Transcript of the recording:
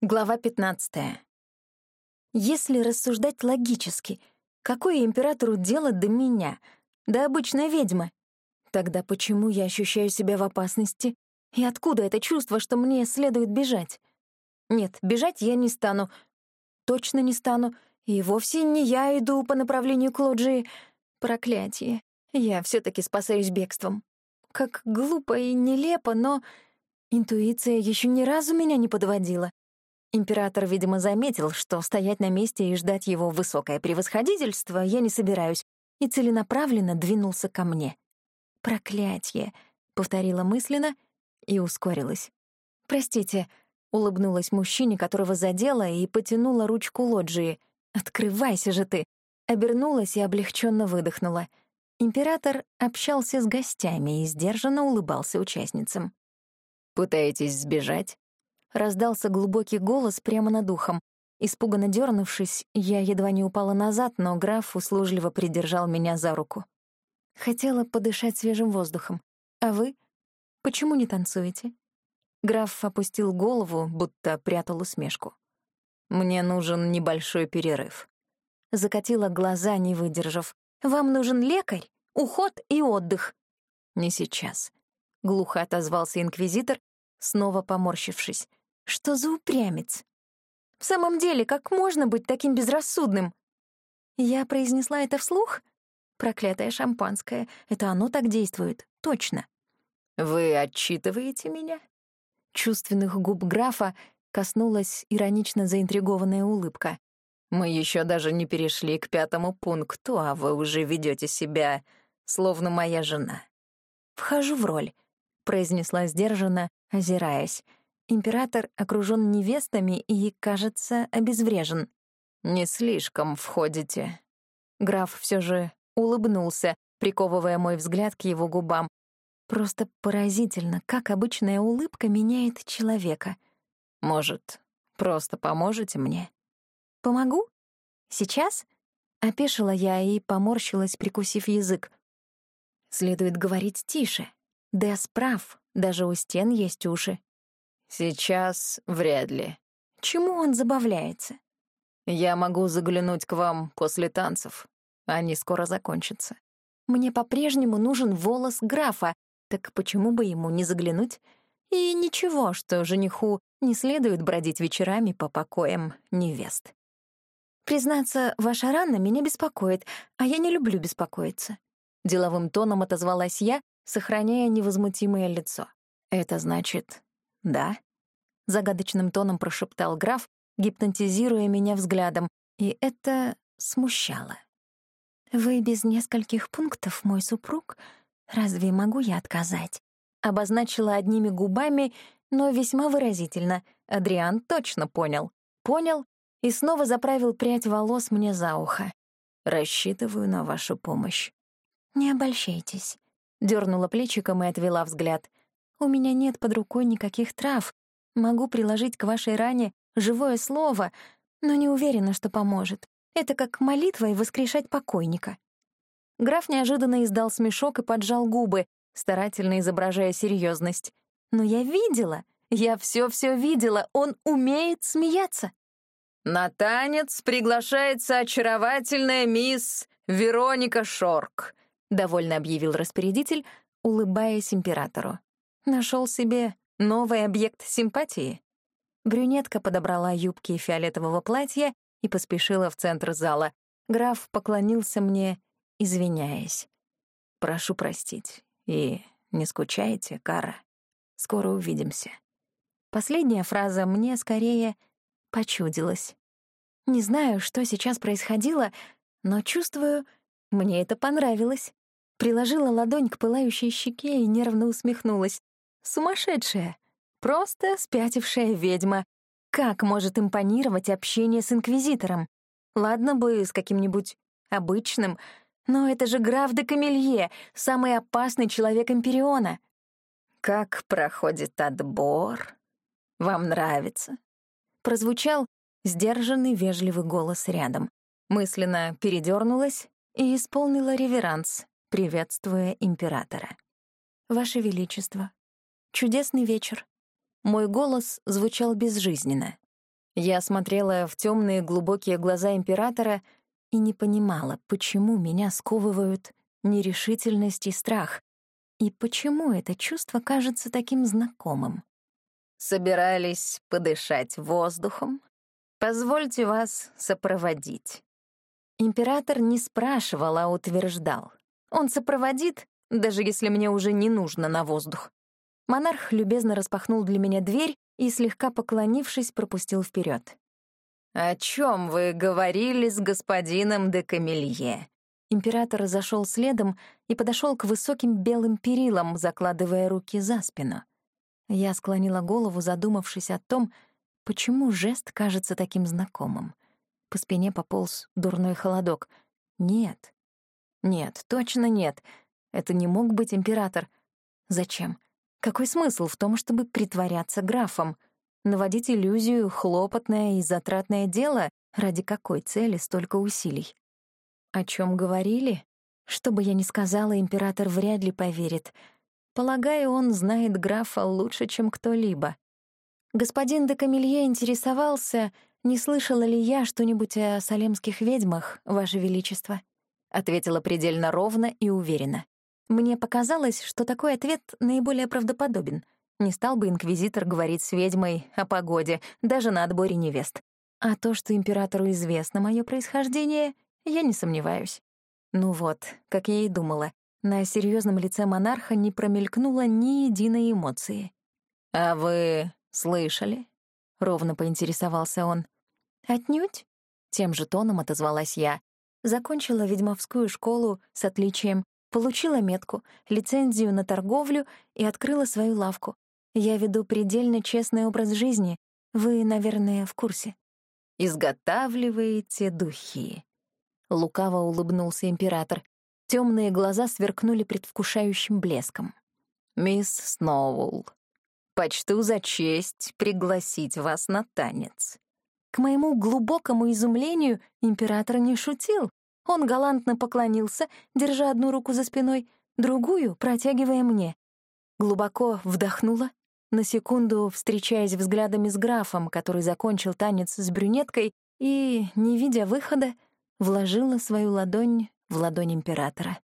Глава 15. Если рассуждать логически, какое императору дело до меня, до обычной ведьмы? Тогда почему я ощущаю себя в опасности? И откуда это чувство, что мне следует бежать? Нет, бежать я не стану. Точно не стану. И вовсе не я иду по направлению к лоджии. Проклятие. Я все таки спасаюсь бегством. Как глупо и нелепо, но интуиция еще ни разу меня не подводила. Император, видимо, заметил, что стоять на месте и ждать его высокое превосходительство я не собираюсь, и целенаправленно двинулся ко мне. «Проклятье!» — повторила мысленно и ускорилась. «Простите», — улыбнулась мужчине, которого задела, и потянула ручку лоджии. «Открывайся же ты!» Обернулась и облегченно выдохнула. Император общался с гостями и сдержанно улыбался участницам. «Пытаетесь сбежать?» Раздался глубокий голос прямо над ухом. Испуганно дернувшись, я едва не упала назад, но граф услужливо придержал меня за руку. Хотела подышать свежим воздухом. А вы? Почему не танцуете? Граф опустил голову, будто прятал усмешку. «Мне нужен небольшой перерыв». Закатила глаза, не выдержав. «Вам нужен лекарь, уход и отдых». «Не сейчас», — глухо отозвался инквизитор, снова поморщившись. Что за упрямец? В самом деле, как можно быть таким безрассудным? Я произнесла это вслух? Проклятое шампанское. Это оно так действует. Точно. «Вы отчитываете меня?» Чувственных губ графа коснулась иронично заинтригованная улыбка. «Мы еще даже не перешли к пятому пункту, а вы уже ведете себя, словно моя жена». «Вхожу в роль», — произнесла сдержанно, озираясь. Император окружен невестами и, кажется, обезврежен. «Не слишком входите». Граф все же улыбнулся, приковывая мой взгляд к его губам. Просто поразительно, как обычная улыбка меняет человека. «Может, просто поможете мне?» «Помогу? Сейчас?» Опешила я и поморщилась, прикусив язык. Следует говорить тише. Дэс прав, даже у стен есть уши. Сейчас вряд ли. Чему он забавляется? Я могу заглянуть к вам после танцев. Они скоро закончатся. Мне по-прежнему нужен волос графа, так почему бы ему не заглянуть? И ничего, что жениху не следует бродить вечерами по покоям невест. Признаться, ваша рана меня беспокоит, а я не люблю беспокоиться. Деловым тоном отозвалась я, сохраняя невозмутимое лицо. Это значит, «Да?» — загадочным тоном прошептал граф, гипнотизируя меня взглядом, и это смущало. «Вы без нескольких пунктов, мой супруг? Разве могу я отказать?» Обозначила одними губами, но весьма выразительно. Адриан точно понял. Понял и снова заправил прядь волос мне за ухо. «Рассчитываю на вашу помощь». «Не обольщайтесь», — дернула плечиком и отвела взгляд. У меня нет под рукой никаких трав. Могу приложить к вашей ране живое слово, но не уверена, что поможет. Это как молитва и воскрешать покойника». Граф неожиданно издал смешок и поджал губы, старательно изображая серьезность. «Но я видела, я все-все видела, он умеет смеяться». «На танец приглашается очаровательная мисс Вероника Шорк», — довольно объявил распорядитель, улыбаясь императору. Нашел себе новый объект симпатии. Брюнетка подобрала юбки фиолетового платья и поспешила в центр зала. Граф поклонился мне, извиняясь. «Прошу простить. И не скучайте, Кара. Скоро увидимся». Последняя фраза мне скорее почудилась. Не знаю, что сейчас происходило, но чувствую, мне это понравилось. Приложила ладонь к пылающей щеке и нервно усмехнулась. Сумасшедшая. Просто спятившая ведьма. Как может импонировать общение с инквизитором? Ладно бы с каким-нибудь обычным, но это же граф де Камелье, самый опасный человек Империона. «Как проходит отбор? Вам нравится?» Прозвучал сдержанный вежливый голос рядом. Мысленно передернулась и исполнила реверанс, приветствуя императора. «Ваше Величество, Чудесный вечер. Мой голос звучал безжизненно. Я смотрела в темные глубокие глаза императора и не понимала, почему меня сковывают нерешительность и страх, и почему это чувство кажется таким знакомым. Собирались подышать воздухом? Позвольте вас сопроводить. Император не спрашивал, а утверждал. Он сопроводит, даже если мне уже не нужно на воздух. Монарх любезно распахнул для меня дверь и, слегка поклонившись, пропустил вперед. «О чем вы говорили с господином де Камелье?» Император зашел следом и подошел к высоким белым перилам, закладывая руки за спину. Я склонила голову, задумавшись о том, почему жест кажется таким знакомым. По спине пополз дурной холодок. Нет. Нет, точно нет. Это не мог быть император. Зачем? Какой смысл в том, чтобы притворяться графом? Наводить иллюзию — хлопотное и затратное дело, ради какой цели столько усилий? О чем говорили? Что бы я ни сказала, император вряд ли поверит. Полагаю, он знает графа лучше, чем кто-либо. Господин де Камелье интересовался, не слышала ли я что-нибудь о салемских ведьмах, Ваше Величество. Ответила предельно ровно и уверенно. Мне показалось, что такой ответ наиболее правдоподобен. Не стал бы инквизитор говорить с ведьмой о погоде, даже на отборе невест. А то, что императору известно мое происхождение, я не сомневаюсь. Ну вот, как я и думала, на серьезном лице монарха не промелькнуло ни единой эмоции. «А вы слышали?» — ровно поинтересовался он. «Отнюдь?» — тем же тоном отозвалась я. Закончила ведьмовскую школу с отличием, Получила метку, лицензию на торговлю и открыла свою лавку. Я веду предельно честный образ жизни. Вы, наверное, в курсе. «Изготавливаете духи». Лукаво улыбнулся император. Темные глаза сверкнули предвкушающим блеском. «Мисс Сноуэлл, почту за честь пригласить вас на танец». К моему глубокому изумлению император не шутил. Он галантно поклонился, держа одну руку за спиной, другую протягивая мне. Глубоко вдохнула, на секунду встречаясь взглядами с графом, который закончил танец с брюнеткой, и, не видя выхода, вложила свою ладонь в ладонь императора.